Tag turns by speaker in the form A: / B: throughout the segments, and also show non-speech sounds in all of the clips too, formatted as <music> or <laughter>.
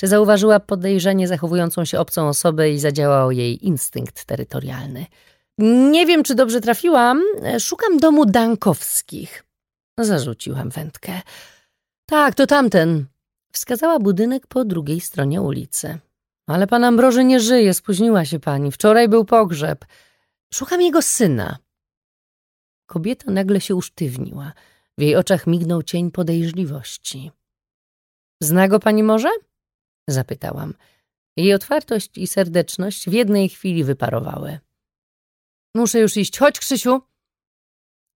A: Czy zauważyła podejrzanie zachowującą się obcą osobę i zadziałał jej instynkt terytorialny? Nie wiem, czy dobrze trafiłam. Szukam domu Dankowskich. Zarzuciłam wędkę. Tak, to tamten. Wskazała budynek po drugiej stronie ulicy. Ale pan Ambroży nie żyje, spóźniła się pani. Wczoraj był pogrzeb. Szukam jego syna. Kobieta nagle się usztywniła. W jej oczach mignął cień podejrzliwości. Zna go pani może? Zapytałam. Jej otwartość i serdeczność w jednej chwili wyparowały. Muszę już iść. Chodź, Krzysiu!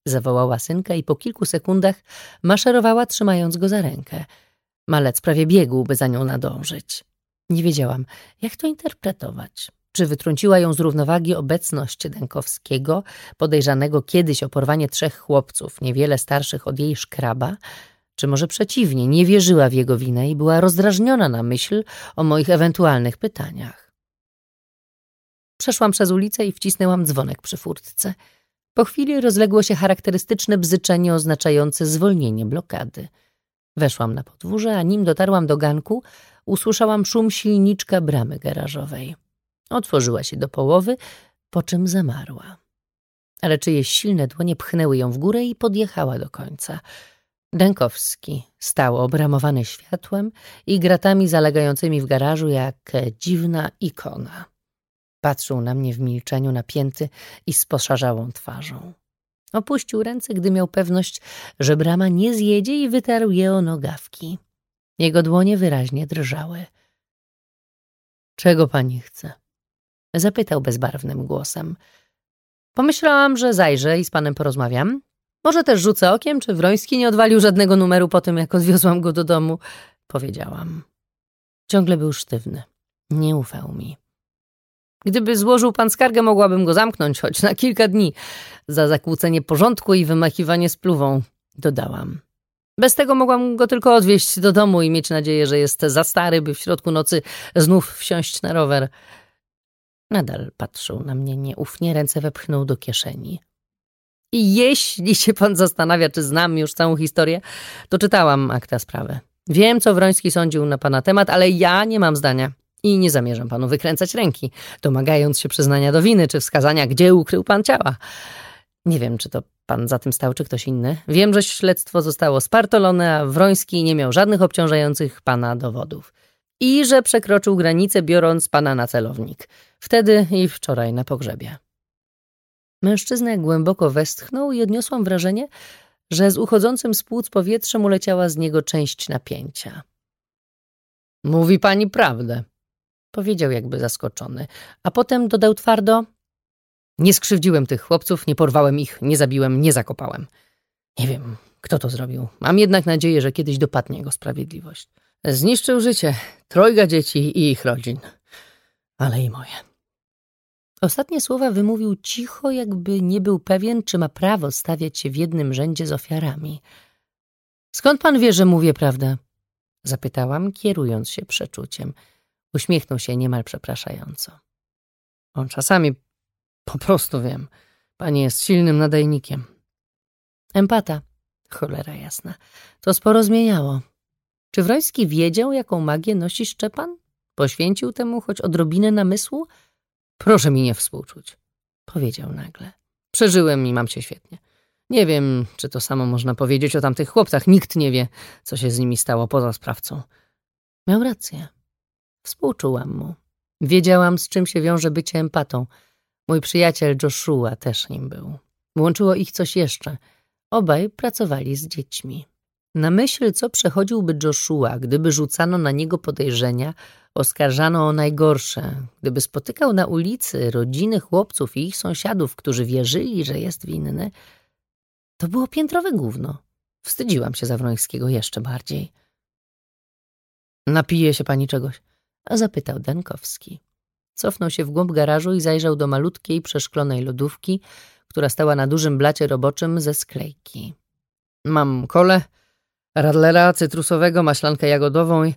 A: Zawołała synka i po kilku sekundach maszerowała, trzymając go za rękę. Malec prawie biegł, by za nią nadążyć. Nie wiedziałam, jak to interpretować. Czy wytrąciła ją z równowagi obecność Dękowskiego, podejrzanego kiedyś o porwanie trzech chłopców, niewiele starszych od jej szkraba, czy może przeciwnie, nie wierzyła w jego winę i była rozdrażniona na myśl o moich ewentualnych pytaniach. Przeszłam przez ulicę i wcisnęłam dzwonek przy furtce. Po chwili rozległo się charakterystyczne bzyczenie oznaczające zwolnienie blokady. Weszłam na podwórze, a nim dotarłam do ganku, usłyszałam szum silniczka bramy garażowej. Otworzyła się do połowy, po czym zamarła. Ale czyjeś silne dłonie pchnęły ją w górę i podjechała do końca. Dękowski stał obramowany światłem i gratami zalegającymi w garażu jak dziwna ikona. Patrzył na mnie w milczeniu napięty i z poszarzałą twarzą. Opuścił ręce, gdy miał pewność, że brama nie zjedzie i wytarł je o nogawki. Jego dłonie wyraźnie drżały. Czego pani chce? Zapytał bezbarwnym głosem. Pomyślałam, że zajrzę i z panem porozmawiam. Może też rzucę okiem, czy Wroński nie odwalił żadnego numeru po tym, jak odwiozłam go do domu. Powiedziałam. Ciągle był sztywny. Nie ufał mi. Gdyby złożył pan skargę, mogłabym go zamknąć choć na kilka dni za zakłócenie porządku i wymachiwanie spluwą, dodałam. Bez tego mogłam go tylko odwieźć do domu i mieć nadzieję, że jest za stary, by w środku nocy znów wsiąść na rower. Nadal patrzył na mnie nieufnie, ręce wepchnął do kieszeni. I jeśli się pan zastanawia, czy znam już całą historię, to czytałam akta sprawy. Wiem, co Wroński sądził na pana temat, ale ja nie mam zdania i nie zamierzam panu wykręcać ręki, domagając się przyznania do winy czy wskazania, gdzie ukrył pan ciała. Nie wiem, czy to pan za tym stał, czy ktoś inny. Wiem, że śledztwo zostało spartolone, a Wroński nie miał żadnych obciążających pana dowodów. I że przekroczył granicę, biorąc pana na celownik. Wtedy i wczoraj na pogrzebie. Mężczyzna głęboko westchnął i odniosłam wrażenie, że z uchodzącym z płuc powietrzem uleciała z niego część napięcia. Mówi pani prawdę, powiedział jakby zaskoczony, a potem dodał twardo: Nie skrzywdziłem tych chłopców, nie porwałem ich, nie zabiłem, nie zakopałem. Nie wiem, kto to zrobił. Mam jednak nadzieję, że kiedyś dopadnie go sprawiedliwość. Zniszczył życie trojga dzieci i ich rodzin, ale i moje. Ostatnie słowa wymówił cicho, jakby nie był pewien, czy ma prawo stawiać się w jednym rzędzie z ofiarami. Skąd pan wie, że mówię prawdę? Zapytałam, kierując się przeczuciem. Uśmiechnął się niemal przepraszająco. On czasami po prostu wiem. Pani jest silnym nadajnikiem. Empata. Cholera jasna. To sporo zmieniało. Czy Wroński wiedział, jaką magię nosi Szczepan? Poświęcił temu choć odrobinę namysłu? Proszę mi nie współczuć, powiedział nagle. Przeżyłem i mam się świetnie. Nie wiem, czy to samo można powiedzieć o tamtych chłopcach. Nikt nie wie, co się z nimi stało poza sprawcą. Miał rację. Współczułam mu. Wiedziałam, z czym się wiąże bycie empatą. Mój przyjaciel Joshua też nim był. Łączyło ich coś jeszcze. Obaj pracowali z dziećmi. Na myśl, co przechodziłby Joshua, gdyby rzucano na niego podejrzenia, oskarżano o najgorsze, gdyby spotykał na ulicy rodziny chłopców i ich sąsiadów, którzy wierzyli, że jest winny, to było piętrowe gówno. Wstydziłam się Zawrońskiego jeszcze bardziej. Napije się pani czegoś? Zapytał Dankowski. Cofnął się w głąb garażu i zajrzał do malutkiej, przeszklonej lodówki, która stała na dużym blacie roboczym ze sklejki. Mam kole, radlera cytrusowego, maślankę jagodową i...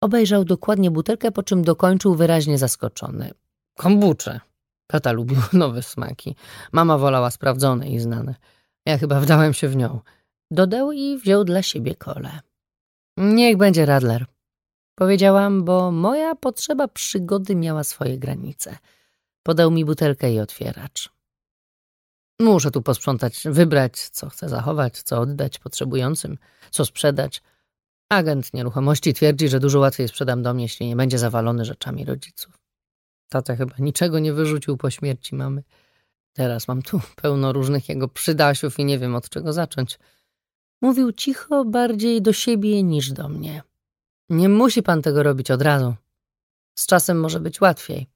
A: Obejrzał dokładnie butelkę, po czym dokończył wyraźnie zaskoczony. Kombucze. Tata lubił <laughs> nowe smaki. Mama wolała sprawdzone i znane. Ja chyba wdałem się w nią. Dodał i wziął dla siebie kole. Niech będzie radler. Powiedziałam, bo moja potrzeba przygody miała swoje granice. Podał mi butelkę i otwieracz. Muszę tu posprzątać, wybrać, co chcę zachować, co oddać potrzebującym, co sprzedać. Agent nieruchomości twierdzi, że dużo łatwiej sprzedam dom, jeśli nie będzie zawalony rzeczami rodziców. Tata chyba niczego nie wyrzucił po śmierci mamy. Teraz mam tu pełno różnych jego przydasiów i nie wiem od czego zacząć. Mówił cicho bardziej do siebie niż do mnie. Nie musi pan tego robić od razu. Z czasem może być łatwiej.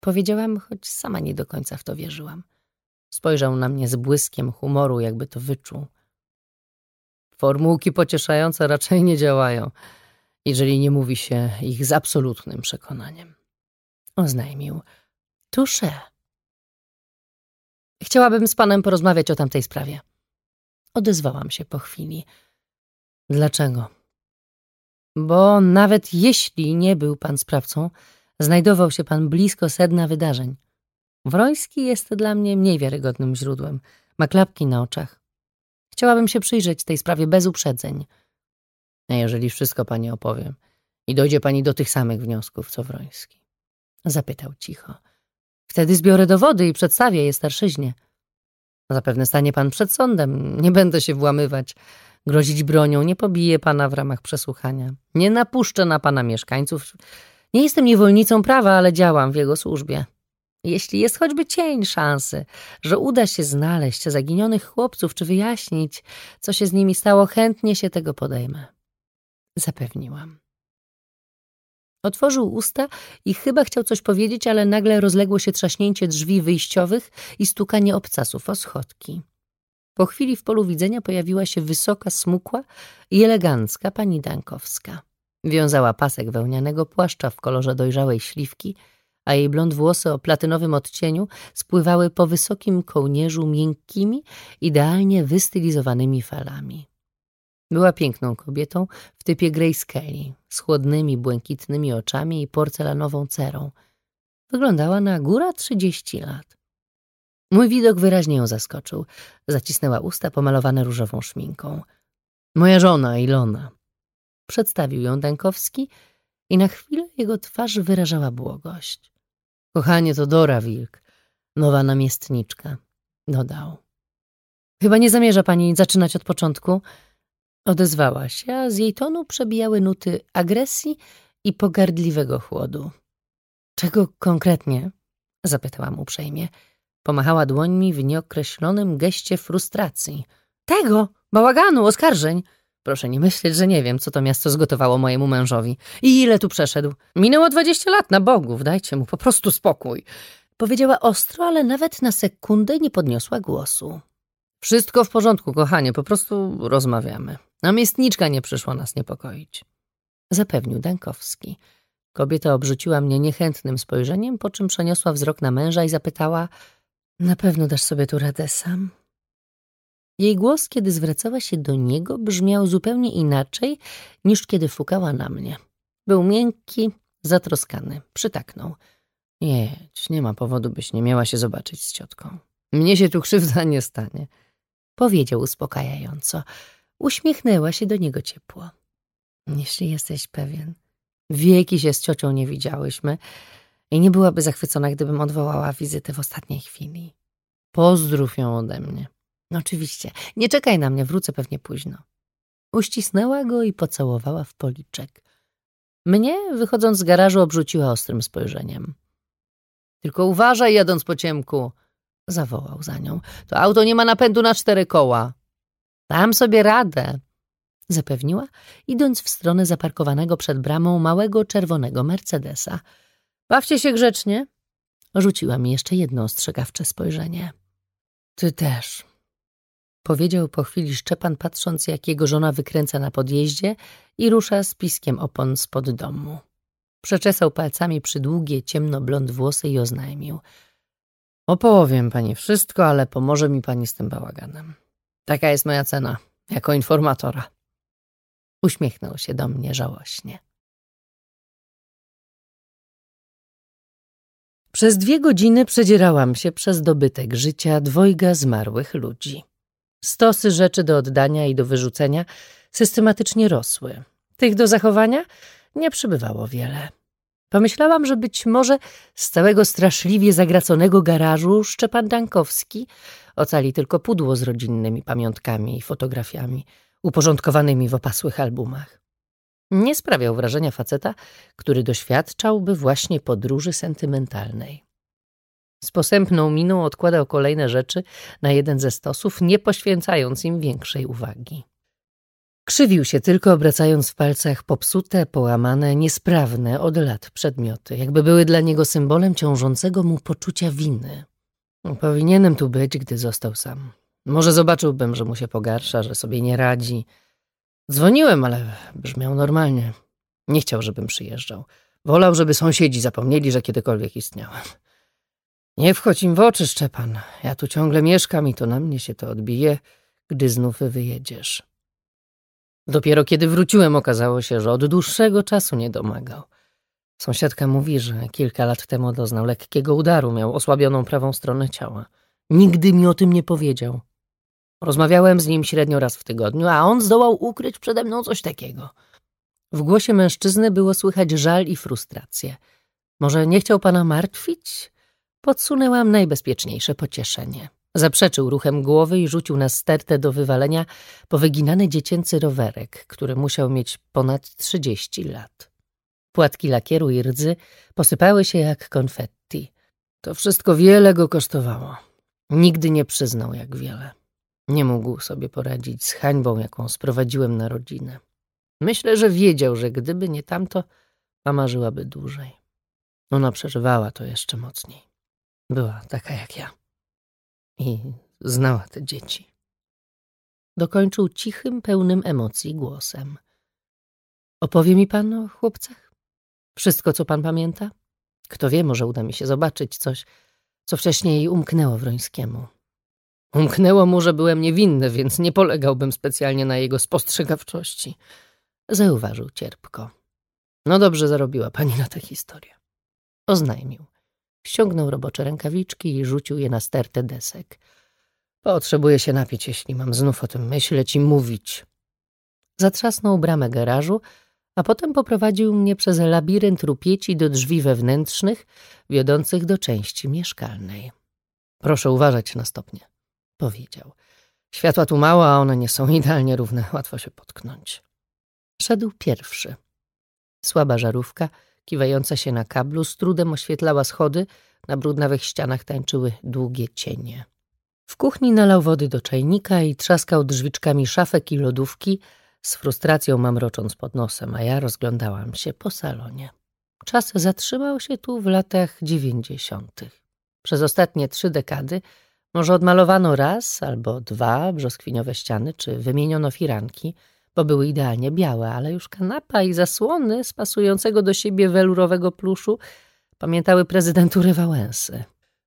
A: Powiedziałam, choć sama nie do końca w to wierzyłam. Spojrzał na mnie z błyskiem humoru, jakby to wyczuł. Formułki pocieszające raczej nie działają, jeżeli nie mówi się ich z absolutnym przekonaniem. Oznajmił. Tusze. Chciałabym z panem porozmawiać o tamtej sprawie. Odezwałam się po chwili. Dlaczego? Bo nawet jeśli nie był pan sprawcą, znajdował się pan blisko sedna wydarzeń. Wroński jest dla mnie mniej wiarygodnym źródłem. Ma klapki na oczach. Chciałabym się przyjrzeć tej sprawie bez uprzedzeń. A jeżeli wszystko pani opowiem i dojdzie pani do tych samych wniosków, co Wroński? Zapytał cicho. Wtedy zbiorę dowody i przedstawię je starszyźnie. Zapewne stanie pan przed sądem. Nie będę się włamywać, grozić bronią, nie pobiję pana w ramach przesłuchania. Nie napuszczę na pana mieszkańców. Nie jestem niewolnicą prawa, ale działam w jego służbie. Jeśli jest choćby cień szansy, że uda się znaleźć zaginionych chłopców czy wyjaśnić, co się z nimi stało, chętnie się tego podejmę. Zapewniłam. Otworzył usta i chyba chciał coś powiedzieć, ale nagle rozległo się trzaśnięcie drzwi wyjściowych i stukanie obcasów o schodki. Po chwili w polu widzenia pojawiła się wysoka, smukła i elegancka pani Dankowska. Wiązała pasek wełnianego płaszcza w kolorze dojrzałej śliwki, a jej blond włosy o platynowym odcieniu spływały po wysokim kołnierzu miękkimi, idealnie wystylizowanymi falami. Była piękną kobietą w typie Grace Kelly, z chłodnymi, błękitnymi oczami i porcelanową cerą. Wyglądała na góra trzydzieści lat. Mój widok wyraźnie ją zaskoczył. Zacisnęła usta pomalowane różową szminką. Moja żona, Ilona. Przedstawił ją Dankowski i na chwilę jego twarz wyrażała błogość. Kochanie, to Dora Wilk, nowa namiestniczka, dodał. Chyba nie zamierza pani zaczynać od początku? Odezwała się, a z jej tonu przebijały nuty agresji i pogardliwego chłodu. Czego konkretnie? Zapytałam uprzejmie. Pomachała dłońmi w nieokreślonym geście frustracji. Tego! Bałaganu, oskarżeń! Proszę nie myśleć, że nie wiem, co to miasto zgotowało mojemu mężowi. I ile tu przeszedł? Minęło dwadzieścia lat na bogów, dajcie mu po prostu spokój. Powiedziała ostro, ale nawet na sekundę nie podniosła głosu. Wszystko w porządku, kochanie, po prostu rozmawiamy. Namiestniczka nie przyszła nas niepokoić. Zapewnił Dankowski. Kobieta obrzuciła mnie niechętnym spojrzeniem, po czym przeniosła wzrok na męża i zapytała Na pewno dasz sobie tu radę sam? Jej głos, kiedy zwracała się do niego, brzmiał zupełnie inaczej niż kiedy fukała na mnie. Był miękki, zatroskany, przytaknął. Jedź, nie ma powodu, byś nie miała się zobaczyć z ciotką. Mnie się tu krzywda nie stanie. Powiedział uspokajająco. Uśmiechnęła się do niego ciepło. Jeśli jesteś pewien. Wieki się z ciocią nie widziałyśmy i nie byłaby zachwycona, gdybym odwołała wizytę w ostatniej chwili. Pozdrów ją ode mnie. Oczywiście. Nie czekaj na mnie, wrócę pewnie późno. Uścisnęła go i pocałowała w policzek. Mnie, wychodząc z garażu, obrzuciła ostrym spojrzeniem. Tylko uważaj, jadąc po ciemku, zawołał za nią. To auto nie ma napędu na cztery koła. Dam sobie radę, zapewniła, idąc w stronę zaparkowanego przed bramą małego czerwonego Mercedesa. Bawcie się grzecznie. Rzuciła mi jeszcze jedno ostrzegawcze spojrzenie. Ty też, powiedział po chwili Szczepan, patrząc jak jego żona wykręca na podjeździe i rusza z piskiem opon spod domu. Przeczesał palcami przydługie, ciemno-blond włosy i oznajmił. Opowiem pani wszystko, ale pomoże mi pani z tym bałaganem. Taka jest moja cena, jako informatora. Uśmiechnął się do mnie żałośnie. Przez dwie godziny przedzierałam się przez dobytek życia dwojga zmarłych ludzi. Stosy rzeczy do oddania i do wyrzucenia systematycznie rosły. Tych do zachowania nie przybywało wiele. Pomyślałam, że być może z całego straszliwie zagraconego garażu Szczepan Dankowski ocali tylko pudło z rodzinnymi pamiątkami i fotografiami uporządkowanymi w opasłych albumach. Nie sprawiał wrażenia faceta, który doświadczałby właśnie podróży sentymentalnej. Z posępną miną odkładał kolejne rzeczy na jeden ze stosów, nie poświęcając im większej uwagi. Krzywił się tylko, obracając w palcach popsute, połamane, niesprawne od lat przedmioty, jakby były dla niego symbolem ciążącego mu poczucia winy. Powinienem tu być, gdy został sam. Może zobaczyłbym, że mu się pogarsza, że sobie nie radzi. Dzwoniłem, ale brzmiał normalnie. Nie chciał, żebym przyjeżdżał. Wolał, żeby sąsiedzi zapomnieli, że kiedykolwiek istniałem. Nie wchodź im w oczy, Szczepan. Ja tu ciągle mieszkam i to na mnie się to odbije, gdy znów wyjedziesz. Dopiero kiedy wróciłem, okazało się, że od dłuższego czasu nie domagał. Sąsiadka mówi, że kilka lat temu doznał lekkiego udaru, miał osłabioną prawą stronę ciała. Nigdy mi o tym nie powiedział. Rozmawiałem z nim średnio raz w tygodniu, a on zdołał ukryć przede mną coś takiego. W głosie mężczyzny było słychać żal i frustrację. Może nie chciał pana martwić? Podsunęłam najbezpieczniejsze pocieszenie. Zaprzeczył ruchem głowy i rzucił na stertę do wywalenia powyginany dziecięcy rowerek, który musiał mieć ponad trzydzieści lat. Płatki lakieru i rdzy posypały się jak konfetti. To wszystko wiele go kosztowało. Nigdy nie przyznał, jak wiele. Nie mógł sobie poradzić z hańbą, jaką sprowadziłem na rodzinę. Myślę, że wiedział, że gdyby nie tamto, mama żyłaby dłużej. Ona przeżywała to jeszcze mocniej. Była taka jak ja. I znała te dzieci. Dokończył cichym, pełnym emocji głosem. Opowie mi pan o chłopcach? Wszystko, co pan pamięta? Kto wie, może uda mi się zobaczyć coś, co wcześniej umknęło Wrońskiemu. Umknęło mu, że byłem niewinny, więc nie polegałbym specjalnie na jego spostrzegawczości. Zauważył cierpko. No dobrze zarobiła pani na tę historię. Oznajmił. Ściągnął robocze rękawiczki i rzucił je na stertę desek. Potrzebuję się napić, jeśli mam znów o tym myśleć i mówić. Zatrzasnął bramę garażu, a potem poprowadził mnie przez labirynt rupieci do drzwi wewnętrznych, wiodących do części mieszkalnej. Proszę uważać na stopnie, powiedział. Światła tu mało, a one nie są idealnie równe, łatwo się potknąć. Szedł pierwszy. Słaba żarówka, kiwająca się na kablu, z trudem oświetlała schody, na brudnawych ścianach tańczyły długie cienie. W kuchni nalał wody do czajnika i trzaskał drzwiczkami szafek i lodówki, z frustracją mamrocząc pod nosem, a ja rozglądałam się po salonie. Czas zatrzymał się tu w latach dziewięćdziesiątych. Przez ostatnie trzy dekady może odmalowano raz albo dwa brzoskwiniowe ściany, czy wymieniono firanki, bo były idealnie białe, ale już kanapa i zasłony z pasującego do siebie welurowego pluszu pamiętały prezydentury Wałęsy.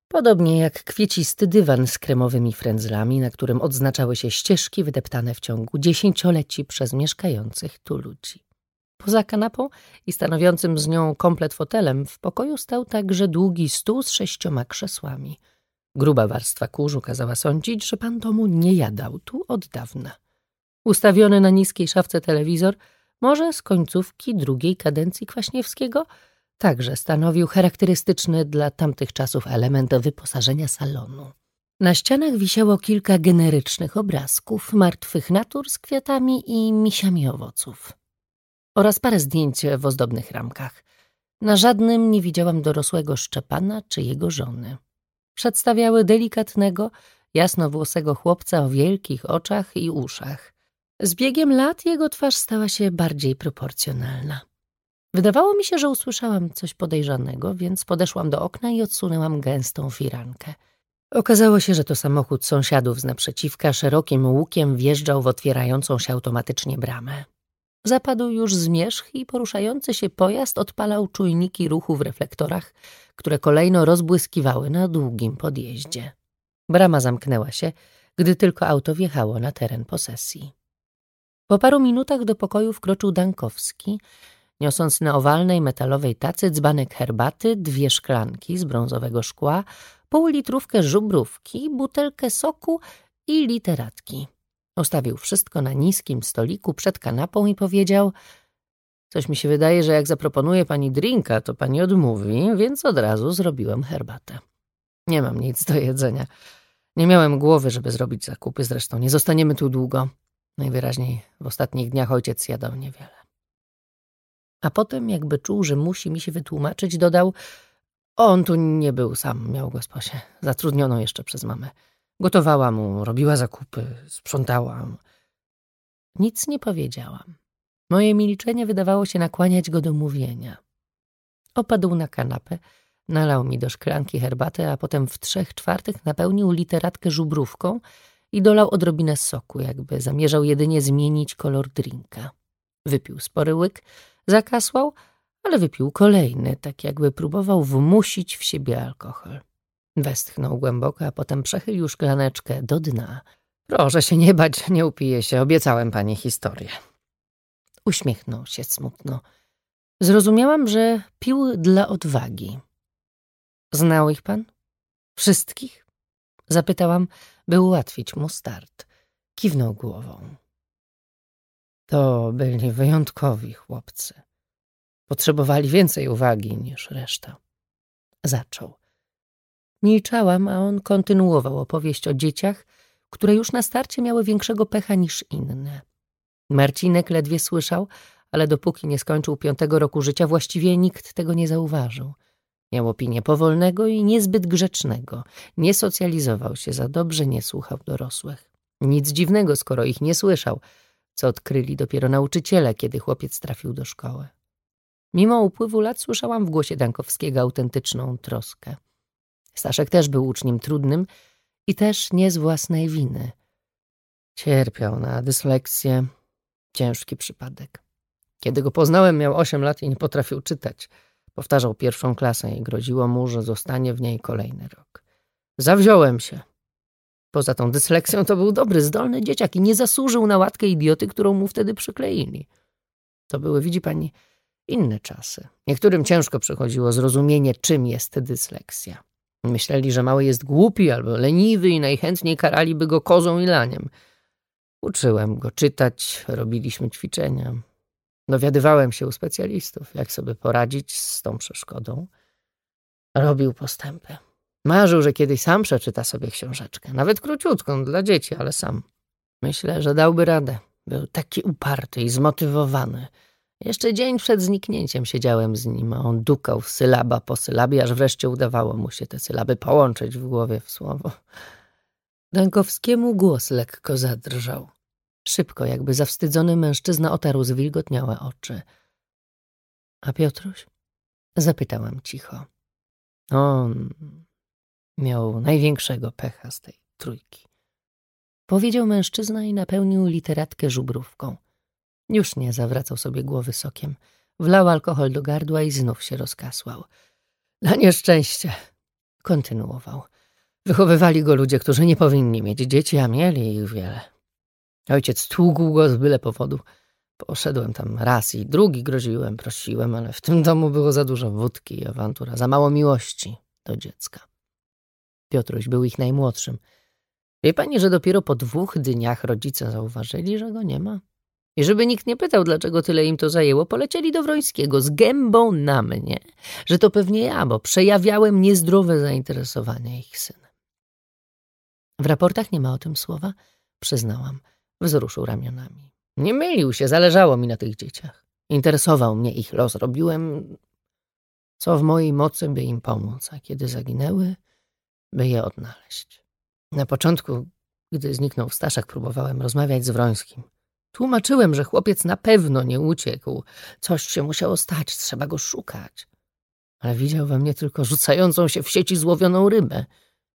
A: Podobnie jak kwiecisty dywan z kremowymi frędzlami, na którym odznaczały się ścieżki wydeptane w ciągu dziesięcioleci przez mieszkających tu ludzi. Poza kanapą i stanowiącym z nią komplet fotelem w pokoju stał także długi stół z sześcioma krzesłami. Gruba warstwa kurzu kazała sądzić, że pan domu nie jadał tu od dawna. Ustawiony na niskiej szafce telewizor, może z końcówki drugiej kadencji Kwaśniewskiego – także stanowił charakterystyczny dla tamtych czasów element wyposażenia salonu. Na ścianach wisiało kilka generycznych obrazków martwych natur z kwiatami i misiami owoców. Oraz parę zdjęć w ozdobnych ramkach. Na żadnym nie widziałam dorosłego Szczepana czy jego żony. Przedstawiały delikatnego, jasnowłosego chłopca o wielkich oczach i uszach. Z biegiem lat jego twarz stała się bardziej proporcjonalna. Wydawało mi się, że usłyszałam coś podejrzanego, więc podeszłam do okna i odsunęłam gęstą firankę. Okazało się, że to samochód sąsiadów z naprzeciwka szerokim łukiem wjeżdżał w otwierającą się automatycznie bramę. Zapadł już zmierzch i poruszający się pojazd odpalał czujniki ruchu w reflektorach, które kolejno rozbłyskiwały na długim podjeździe. Brama zamknęła się, gdy tylko auto wjechało na teren posesji. Po paru minutach do pokoju wkroczył Dankowski, niosąc na owalnej metalowej tacy dzbanek herbaty, dwie szklanki z brązowego szkła, półlitrówkę żubrówki, butelkę soku i literatki. Ustawił wszystko na niskim stoliku przed kanapą i powiedział Coś mi się wydaje, że jak zaproponuję pani drinka, to pani odmówi, więc od razu zrobiłem herbatę. Nie mam nic do jedzenia. Nie miałem głowy, żeby zrobić zakupy, zresztą nie zostaniemy tu długo. Najwyraźniej w ostatnich dniach ojciec jadał niewiele. A potem, jakby czuł, że musi mi się wytłumaczyć, dodał: On tu nie był sam, miał gosposię, zatrudnioną jeszcze przez mamę. Gotowała mu, robiła zakupy, sprzątała. Nic nie powiedziałam. Moje milczenie wydawało się nakłaniać go do mówienia. Opadł na kanapę, nalał mi do szklanki herbaty, a potem w trzech czwartych napełnił literatkę żubrówką i dolał odrobinę soku, jakby zamierzał jedynie zmienić kolor drinka. Wypił spory łyk, zakasłał, ale wypił kolejny, tak jakby próbował wmusić w siebie alkohol. Westchnął głęboko, a potem przechylił szklaneczkę do dna. Proszę się nie bać, nie upiję się, obiecałem pani historię. Uśmiechnął się smutno. Zrozumiałam, że pił dla odwagi. Znał ich pan? Wszystkich? Zapytałam, by ułatwić mu start. Kiwnął głową. To byli wyjątkowi chłopcy. Potrzebowali więcej uwagi niż reszta. Zaczął. Milczałam, a on kontynuował opowieść o dzieciach, które już na starcie miały większego pecha niż inne. Marcinek ledwie słyszał, ale dopóki nie skończył piątego roku życia, właściwie nikt tego nie zauważył. Miał opinię powolnego i niezbyt grzecznego. Nie socjalizował się za dobrze, nie słuchał dorosłych. Nic dziwnego, skoro ich nie słyszał, co odkryli dopiero nauczyciele, kiedy chłopiec trafił do szkoły. Mimo upływu lat słyszałam w głosie Dankowskiego autentyczną troskę. Staszek też był uczniem trudnym i też nie z własnej winy. Cierpiał na dysleksję, ciężki przypadek. Kiedy go poznałem, miał osiem lat i nie potrafił czytać. Powtarzał pierwszą klasę i groziło mu, że zostanie w niej kolejny rok. Zawziąłem się. Poza tą dysleksją to był dobry, zdolny dzieciak i nie zasłużył na łatkę idioty, którą mu wtedy przykleili. To były, widzi pani, inne czasy. Niektórym ciężko przychodziło zrozumienie, czym jest dysleksja. Myśleli, że mały jest głupi albo leniwy i najchętniej karaliby go kozą i laniem. Uczyłem go czytać, robiliśmy ćwiczenia. Dowiadywałem się u specjalistów, jak sobie poradzić z tą przeszkodą. Robił postępy. Marzył, że kiedyś sam przeczyta sobie książeczkę, nawet króciutką dla dzieci, ale sam. Myślę, że dałby radę. Był taki uparty i zmotywowany. Jeszcze dzień przed zniknięciem siedziałem z nim, a on dukał sylaba po sylabie, aż wreszcie udawało mu się te sylaby połączyć w głowie w słowo. Dękowskiemu głos lekko zadrżał. Szybko, jakby zawstydzony mężczyzna otarł zwilgotniałe oczy. A Piotruś? Zapytałam cicho. On miał największego pecha z tej trójki. Powiedział mężczyzna i napełnił literatkę żubrówką. Już nie zawracał sobie głowy sokiem. Wlał alkohol do gardła i znów się rozkasłał. Na nieszczęście, kontynuował. Wychowywali go ludzie, którzy nie powinni mieć dzieci, a mieli ich wiele. Ojciec tługł go z byle powodu. Poszedłem tam raz i drugi, groziłem, prosiłem, ale w tym domu było za dużo wódki i awantura, za mało miłości do dziecka. Piotruś był ich najmłodszym. Wie pani, że dopiero po dwóch dniach rodzice zauważyli, że go nie ma? I żeby nikt nie pytał, dlaczego tyle im to zajęło, polecieli do Wrońskiego z gębą na mnie, że to pewnie ja, bo przejawiałem niezdrowe zainteresowanie ich synem. W raportach nie ma o tym słowa, przyznałam. Wzruszył ramionami. Nie mylił się, zależało mi na tych dzieciach. Interesował mnie ich los. Robiłem co w mojej mocy, by im pomóc, a kiedy zaginęły, by je odnaleźć. Na początku, gdy zniknął Staszek, próbowałem rozmawiać z Wrońskim. Tłumaczyłem, że chłopiec na pewno nie uciekł. Coś się musiało stać, trzeba go szukać. Ale widział we mnie tylko rzucającą się w sieci złowioną rybę.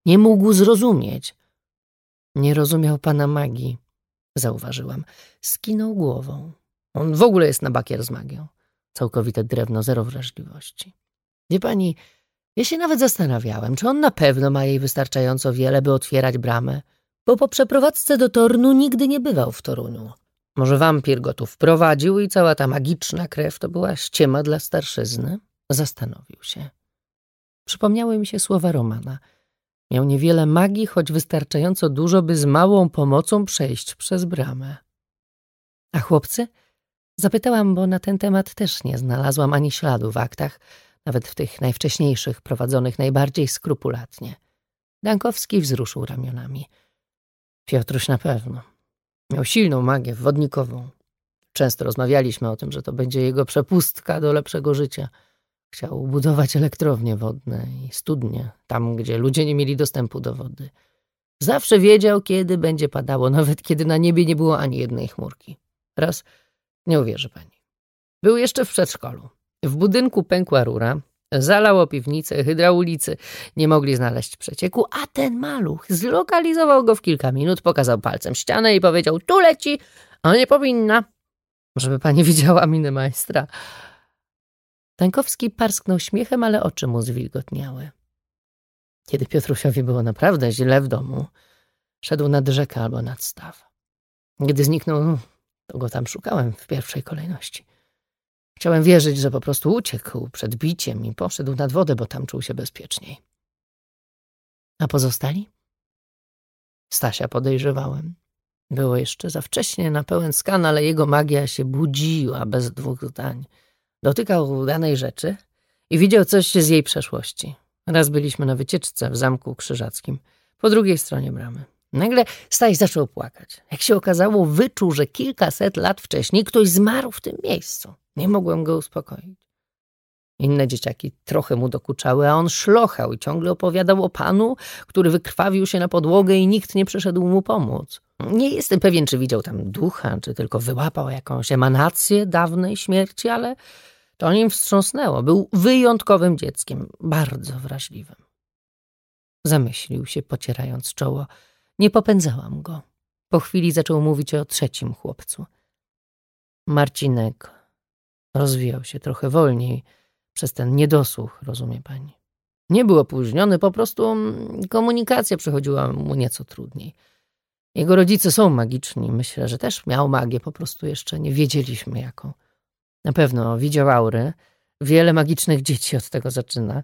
A: Nie mógł zrozumieć. Nie rozumiał pana magii, zauważyłam. Skinął głową. On w ogóle jest na bakier z magią. Całkowite drewno, zero wrażliwości. Wie pani, ja się nawet zastanawiałem, czy on na pewno ma jej wystarczająco wiele, by otwierać bramę, bo po przeprowadzce do Tornu nigdy nie bywał w Toruniu. Może wampir go tu wprowadził i cała ta magiczna krew to była ściema dla starszyzny? Zastanowił się. Przypomniały mi się słowa Romana. Miał niewiele magii, choć wystarczająco dużo, by z małą pomocą przejść przez bramę. A chłopcy? Zapytałam, bo na ten temat też nie znalazłam ani śladu w aktach, nawet w tych najwcześniejszych, prowadzonych najbardziej skrupulatnie. Dankowski wzruszył ramionami. Piotruś na pewno. Miał silną magię wodnikową. Często rozmawialiśmy o tym, że to będzie jego przepustka do lepszego życia. Chciał budować elektrownie wodne i studnie, tam gdzie ludzie nie mieli dostępu do wody. Zawsze wiedział, kiedy będzie padało, <laughs> nawet kiedy na niebie nie było ani jednej chmurki. Raz, nie uwierzy pani. Był jeszcze w przedszkolu. W budynku pękła rura, zalało piwnicę, hydraulicy. Nie mogli znaleźć przecieku, a ten maluch zlokalizował go w kilka minut, pokazał palcem ścianę i powiedział, tu leci, a nie powinna. Żeby pani widziała minę majstra. Tańkowski parsknął śmiechem, ale oczy mu zwilgotniały. Kiedy Piotrusiowi było naprawdę źle w domu, szedł nad rzekę albo nad staw. Gdy zniknął, to go tam szukałem w pierwszej kolejności. Chciałem wierzyć, że po prostu uciekł przed biciem i poszedł nad wodę, bo tam czuł się bezpieczniej. A pozostali? Stasia podejrzewałem. Było jeszcze za wcześnie na pełen skan, ale jego magia się budziła bez dwóch zdań. Dotykał danej rzeczy i widział coś z jej przeszłości. Raz byliśmy na wycieczce w Zamku Krzyżackim, po drugiej stronie bramy. Nagle Staś zaczął płakać. Jak się okazało, wyczuł, że kilkaset lat wcześniej ktoś zmarł w tym miejscu. Nie mogłem go uspokoić. Inne dzieciaki trochę mu dokuczały, a on szlochał i ciągle opowiadał o panu, który wykrwawił się na podłogę i nikt nie przyszedł mu pomóc. Nie jestem pewien, czy widział tam ducha, czy tylko wyłapał jakąś emanację dawnej śmierci, ale to nim wstrząsnęło. Był wyjątkowym dzieckiem, bardzo wrażliwym. Zamyślił się, pocierając czoło. Nie popędzałam go. Po chwili zaczął mówić o trzecim chłopcu. Marcinek rozwijał się trochę wolniej przez ten niedosłuch, rozumie pani. Nie był opóźniony, po prostu komunikacja przechodziła mu nieco trudniej. Jego rodzice są magiczni, myślę, że też miał magię, po prostu jeszcze nie wiedzieliśmy jaką. Na pewno widział aury, wiele magicznych dzieci od tego zaczyna.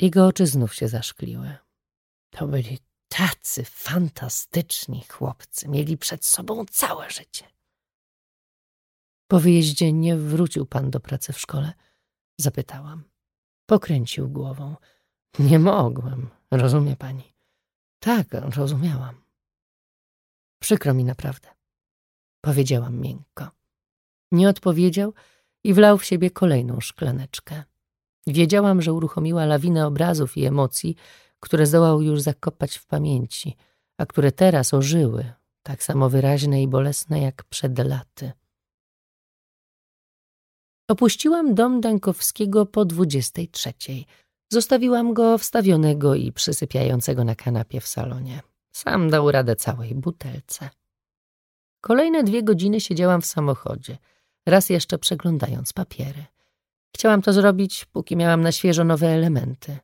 A: Jego oczy znów się zaszkliły. To byli tacy fantastyczni chłopcy, mieli przed sobą całe życie. Po wyjeździe nie wrócił pan do pracy w szkole? Zapytałam. Pokręcił głową. Nie mogłem, rozumie pani. Tak, rozumiałam. Przykro mi naprawdę. Powiedziałam miękko. Nie odpowiedział i wlał w siebie kolejną szklaneczkę. Wiedziałam, że uruchomiła lawinę obrazów i emocji, które zdołał już zakopać w pamięci, a które teraz ożyły, tak samo wyraźne i bolesne jak przed laty. Opuściłam dom Dankowskiego po dwudziestej trzeciej. Zostawiłam go wstawionego i przysypiającego na kanapie w salonie. Sam dał radę całej butelce. Kolejne dwie godziny siedziałam w samochodzie, raz jeszcze przeglądając papiery. Chciałam to zrobić, póki miałam na świeżo nowe elementy.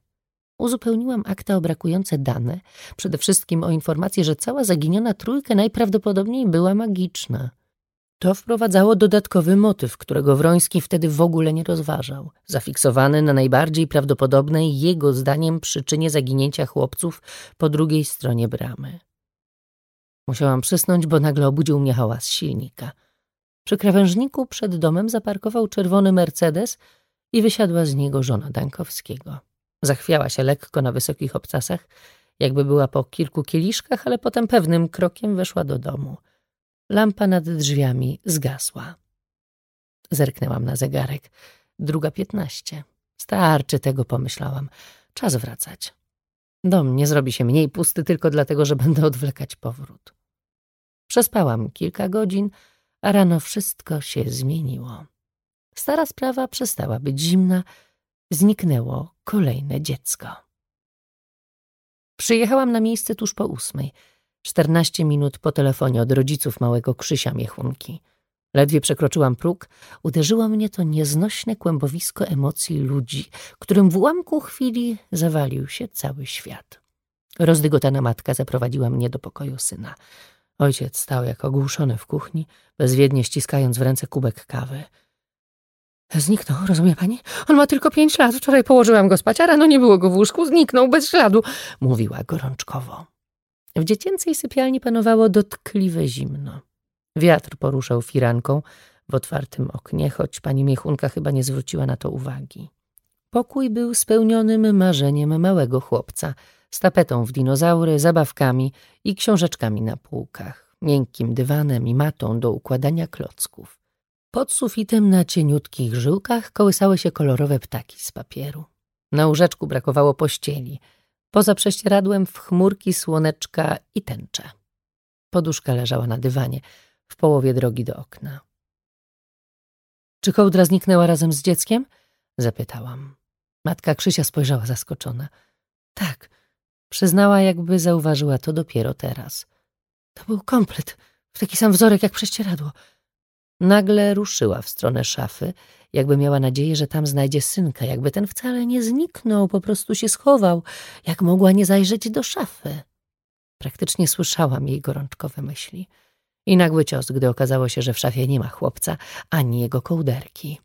A: Uzupełniłam akta o brakujące dane, przede wszystkim o informację, że cała zaginiona trójka najprawdopodobniej była magiczna – to wprowadzało dodatkowy motyw, którego Wroński wtedy w ogóle nie rozważał, zafiksowany na najbardziej prawdopodobnej jego zdaniem przyczynie zaginięcia chłopców po drugiej stronie bramy. Musiałam przysnąć, bo nagle obudził mnie hałas silnika. Przy krawężniku przed domem zaparkował czerwony Mercedes i wysiadła z niego żona Dankowskiego. Zachwiała się lekko na wysokich obcasach, jakby była po kilku kieliszkach, ale potem pewnym krokiem weszła do domu – Lampa nad drzwiami zgasła. Zerknęłam na zegarek. Druga piętnaście. Starczy tego, pomyślałam. Czas wracać. Dom nie zrobi się mniej pusty tylko dlatego, że będę odwlekać powrót. Przespałam kilka godzin, a rano wszystko się zmieniło. Stara sprawa przestała być zimna, zniknęło kolejne dziecko. Przyjechałam na miejsce tuż po ósmej. Czternaście minut po telefonie od rodziców małego Krzysia Miechunki. Ledwie przekroczyłam próg, uderzyło mnie to nieznośne kłębowisko emocji ludzi, którym w ułamku chwili zawalił się cały świat. Rozdygotana matka zaprowadziła mnie do pokoju syna. Ojciec stał jak ogłuszony w kuchni, bezwiednie ściskając w ręce kubek kawy. Zniknął, rozumie pani? On ma tylko pięć lat. Wczoraj położyłam go spać, a rano nie było go w łóżku. Zniknął bez śladu, mówiła gorączkowo. W dziecięcej sypialni panowało dotkliwe zimno. Wiatr poruszał firanką, w otwartym oknie, choć pani Miechunka chyba nie zwróciła na to uwagi. Pokój był spełnionym marzeniem małego chłopca, z tapetą w dinozaury, zabawkami i książeczkami na półkach, miękkim dywanem i matą do układania klocków. Pod sufitem na cieniutkich żyłkach kołysały się kolorowe ptaki z papieru. Na łóżeczku brakowało pościeli. Poza prześcieradłem w chmurki słoneczka i tęcze. Poduszka leżała na dywanie, w połowie drogi do okna. Czy kołdra zniknęła razem z dzieckiem? Zapytałam. Matka Krzysia spojrzała zaskoczona. Tak, przyznała, jakby zauważyła to dopiero teraz. To był komplet, w taki sam wzorek jak prześcieradło. Nagle ruszyła w stronę szafy, jakby miała nadzieję, że tam znajdzie synka, jakby ten wcale nie zniknął, po prostu się schował, jak mogła nie zajrzeć do szafy. Praktycznie słyszałam jej gorączkowe myśli. I nagły cios, gdy okazało się, że w szafie nie ma chłopca, ani jego kołderki.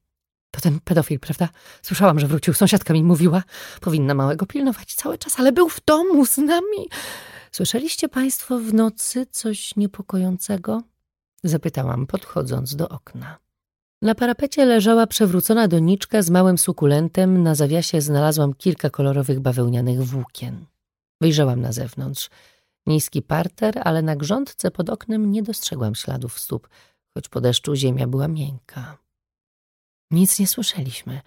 A: To ten pedofil, prawda? Słyszałam, że wrócił. Sąsiadka mi mówiła. Powinna małego pilnować cały czas, ale był w domu z nami. Słyszeliście państwo w nocy coś niepokojącego? Zapytałam, podchodząc do okna. Na parapecie leżała przewrócona doniczka z małym sukulentem. Na zawiasie znalazłam kilka kolorowych bawełnianych włókien. Wyjrzałam na zewnątrz. Niski parter, ale na grządce pod oknem nie dostrzegłam śladów stóp, choć po deszczu ziemia była miękka. Nic nie słyszeliśmy.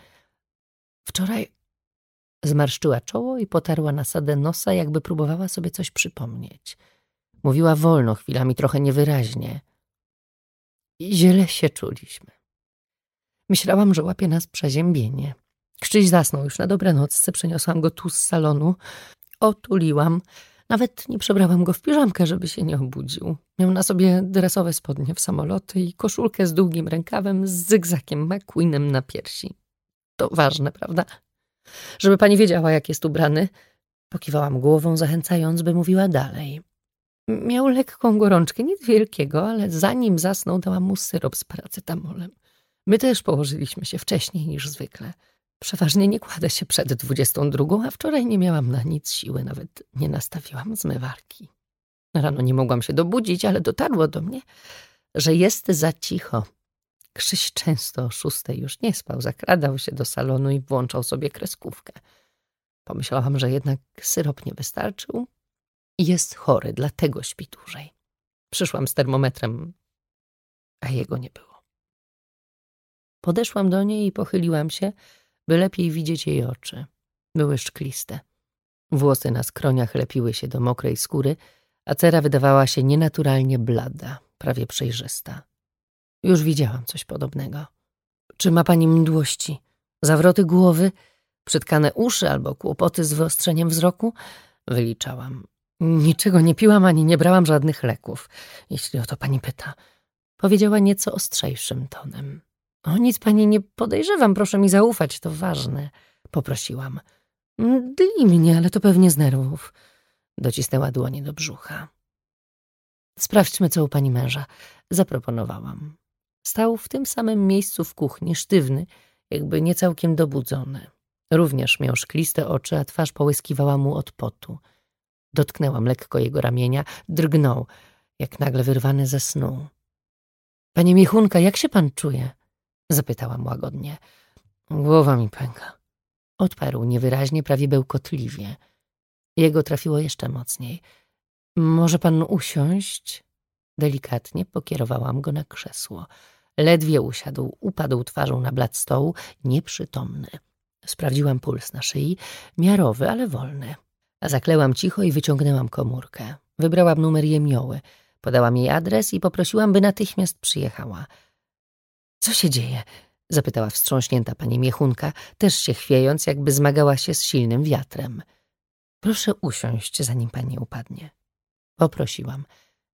A: Wczoraj zmarszczyła czoło i potarła nasadę nosa, jakby próbowała sobie coś przypomnieć. Mówiła wolno, chwilami trochę niewyraźnie. Źle się czuliśmy. Myślałam, że łapie nas przeziębienie. Krzyś zasnął już na dobranocce, przeniosłam go tu z salonu, otuliłam, nawet nie przebrałam go w piżamkę, żeby się nie obudził. Miał na sobie dresowe spodnie w samoloty i koszulkę z długim rękawem z zygzakiem McQueenem na piersi. To ważne, prawda? Żeby pani wiedziała, jak jest ubrany. Pokiwałam głową, zachęcając, by mówiła dalej. Miał lekką gorączkę, nic wielkiego, ale zanim zasnął, dałam mu syrop z paracetamolem. My też położyliśmy się wcześniej niż zwykle. Przeważnie nie kładę się przed dwudziestą drugą, a wczoraj nie miałam na nic siły, nawet nie nastawiłam zmywarki. Rano nie mogłam się dobudzić, ale dotarło do mnie, że jest za cicho. Krzyś często o szóstej już nie spał, zakradał się do salonu i włączał sobie kreskówkę. Pomyślałam, że jednak syrop nie wystarczył jest chory, dlatego śpi dłużej. Przyszłam z termometrem, a jego nie było. Podeszłam do niej i pochyliłam się, by lepiej widzieć jej oczy. Były szkliste. Włosy na skroniach lepiły się do mokrej skóry, a cera wydawała się nienaturalnie blada, prawie przejrzysta. Już widziałam coś podobnego. Czy ma pani mdłości, zawroty głowy, przytkane uszy albo kłopoty z wyostrzeniem wzroku? Wyliczałam. Niczego nie piłam ani nie brałam żadnych leków, jeśli o to pani pyta. Powiedziała nieco ostrzejszym tonem. O nic pani nie podejrzewam, proszę mi zaufać, to ważne. Poprosiłam. Dli mnie, ale to pewnie z nerwów. Docisnęła dłonie do brzucha. Sprawdźmy, co u pani męża. Zaproponowałam. Stał w tym samym miejscu w kuchni, sztywny, jakby niecałkiem dobudzony. Również miał szkliste oczy, a twarz połyskiwała mu od potu. Dotknęłam lekko jego ramienia, drgnął, jak nagle wyrwany ze snu. Panie Miechunka, jak się pan czuje? Zapytałam łagodnie. Głowa mi pęka. Odparł niewyraźnie, prawie bełkotliwie. Jego trafiło jeszcze mocniej. Może pan usiąść? Delikatnie pokierowałam go na krzesło. Ledwie usiadł, upadł twarzą na blat stołu, nieprzytomny. Sprawdziłam puls na szyi, miarowy, ale wolny. A zaklełam cicho i wyciągnęłam komórkę. Wybrałam numer jemioły. Podałam jej adres i poprosiłam, by natychmiast przyjechała. Co się dzieje? Zapytała wstrząśnięta pani Miechunka, też się chwiejąc, jakby zmagała się z silnym wiatrem. Proszę usiąść, zanim pani upadnie. Poprosiłam.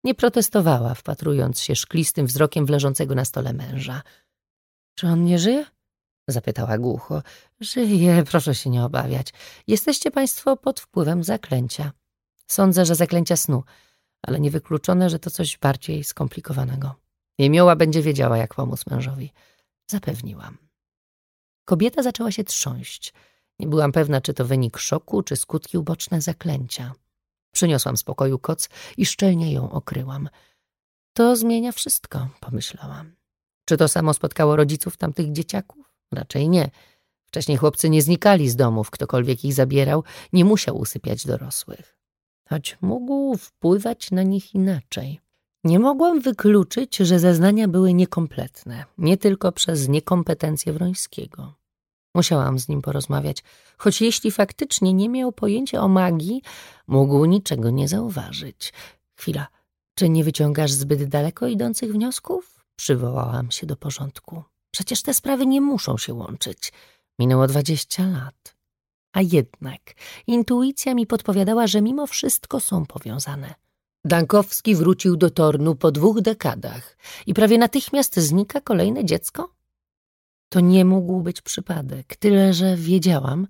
A: Nie protestowała, wpatrując się szklistym wzrokiem w leżącego na stole męża. Czy on nie żyje? Zapytała głucho. Żyje, proszę się nie obawiać. Jesteście państwo pod wpływem zaklęcia. Sądzę, że zaklęcia snu, ale niewykluczone, że to coś bardziej skomplikowanego. Jemioła będzie wiedziała, jak pomóc mężowi. Zapewniłam. Kobieta zaczęła się trząść. Nie byłam pewna, czy to wynik szoku, czy skutki uboczne zaklęcia. Przyniosłam z pokoju koc i szczelnie ją okryłam. To zmienia wszystko, pomyślałam. Czy to samo spotkało rodziców tamtych dzieciaków? Raczej nie. Wcześniej chłopcy nie znikali z domów, ktokolwiek ich zabierał, nie musiał usypiać dorosłych. Choć mógł wpływać na nich inaczej. Nie mogłam wykluczyć, że zeznania były niekompletne, nie tylko przez niekompetencję Wrońskiego. Musiałam z nim porozmawiać, choć jeśli faktycznie nie miał pojęcia o magii, mógł niczego nie zauważyć. Chwila, czy nie wyciągasz zbyt daleko idących wniosków? Przywołałam się do porządku. Przecież te sprawy nie muszą się łączyć. Minęło dwadzieścia lat. A jednak intuicja mi podpowiadała, że mimo wszystko są powiązane. Dankowski wrócił do Tornu po dwóch dekadach i prawie natychmiast znika kolejne dziecko? To nie mógł być przypadek, tyle że wiedziałam,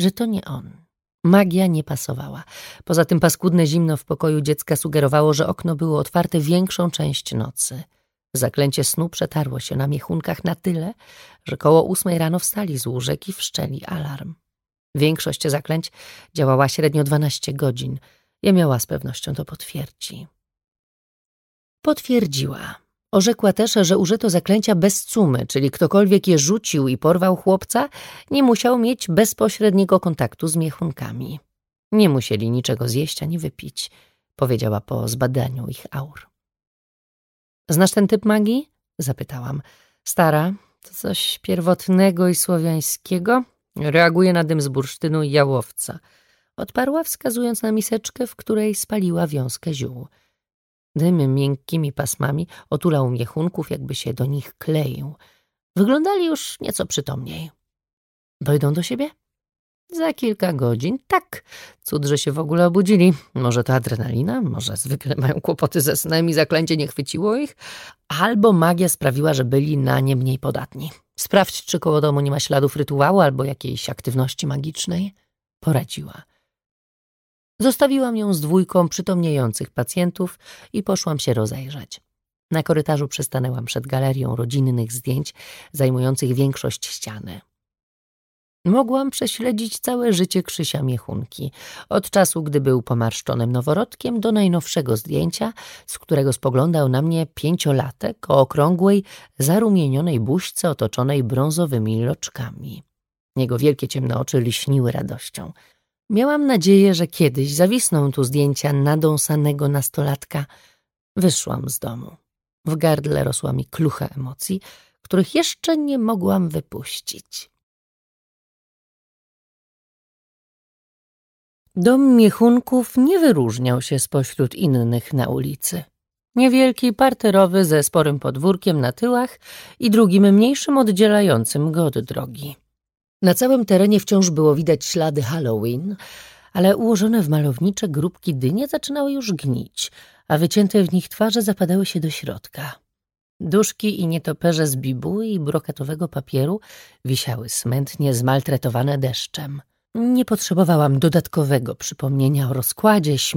A: że to nie on. Magia nie pasowała. Poza tym paskudne zimno w pokoju dziecka sugerowało, że okno było otwarte większą część nocy. Zaklęcie snu przetarło się na miechunkach na tyle, że koło ósmej rano wstali z łóżek i wszczeli alarm. Większość zaklęć działała średnio 12 godzin. Ja miała z pewnością to potwierdzi. Potwierdziła. Orzekła też, że użyto zaklęcia bez cumy, czyli ktokolwiek je rzucił i porwał chłopca, nie musiał mieć bezpośredniego kontaktu z miechunkami. Nie musieli niczego zjeść ani wypić, powiedziała po zbadaniu ich aur. Znasz ten typ magii? Zapytałam. Stara, to coś pierwotnego i słowiańskiego? Reaguje na dym z bursztynu i jałowca. Odparła, wskazując na miseczkę, w której spaliła wiązkę ziół. Dym miękkimi pasmami otulał miechunków, jakby się do nich kleił. Wyglądali już nieco przytomniej. Dojdą do siebie? Za kilka godzin. Tak, cud, że się w ogóle obudzili. Może to adrenalina, może zwykle mają kłopoty ze snem i zaklęcie nie chwyciło ich, albo magia sprawiła, że byli na nie mniej podatni. Sprawdź, czy koło domu nie ma śladów rytuału albo jakiejś aktywności magicznej. Poradziła. Zostawiłam ją z dwójką przytomniejących pacjentów i poszłam się rozejrzeć. Na korytarzu przystanęłam przed galerią rodzinnych zdjęć zajmujących większość ściany. Mogłam prześledzić całe życie Krzysia Miechunki, od czasu, gdy był pomarszczonym noworodkiem, do najnowszego zdjęcia, z którego spoglądał na mnie pięciolatek o okrągłej, zarumienionej buźce otoczonej brązowymi loczkami. Jego wielkie ciemne oczy liśniły radością. Miałam nadzieję, że kiedyś zawisną tu zdjęcia nadąsanego nastolatka. Wyszłam z domu. W gardle rosła mi klucha emocji, których jeszcze nie mogłam wypuścić. Dom Miechunków nie wyróżniał się spośród innych na ulicy. Niewielki, parterowy, ze sporym podwórkiem na tyłach i drugim mniejszym oddzielającym go od drogi. Na całym terenie wciąż było widać ślady Halloween, ale ułożone w malownicze grupki dynie zaczynały już gnić, a wycięte w nich twarze zapadały się do środka. Duszki i nietoperze z bibuły i brokatowego papieru wisiały smętnie zmaltretowane deszczem. Nie potrzebowałam dodatkowego przypomnienia o rozkładzie, śmierci,